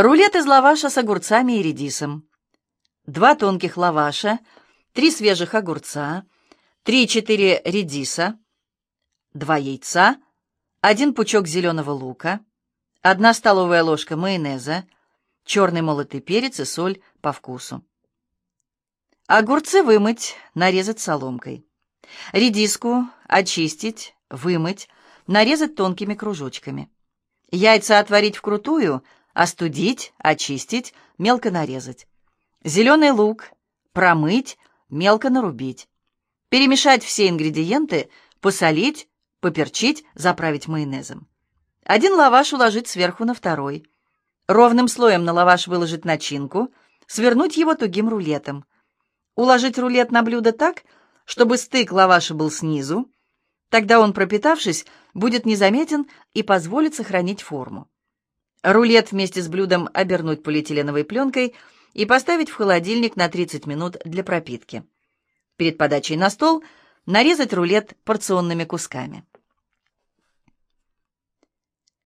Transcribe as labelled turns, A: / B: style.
A: Рулет из лаваша с огурцами и редисом. Два тонких лаваша, три свежих огурца, три-четыре редиса, два яйца, один пучок зеленого лука, одна столовая ложка майонеза, черный молотый перец и соль по вкусу. Огурцы вымыть, нарезать соломкой. Редиску очистить, вымыть, нарезать тонкими кружочками. Яйца отварить вкрутую, остудить, очистить, мелко нарезать. Зеленый лук промыть, мелко нарубить. Перемешать все ингредиенты, посолить, поперчить, заправить майонезом. Один лаваш уложить сверху на второй. Ровным слоем на лаваш выложить начинку, свернуть его тугим рулетом. Уложить рулет на блюдо так, чтобы стык лаваша был снизу, Тогда он, пропитавшись, будет незаметен и позволит сохранить форму. Рулет вместе с блюдом обернуть полиэтиленовой пленкой и поставить в холодильник на 30 минут для пропитки. Перед подачей на стол нарезать рулет порционными кусками.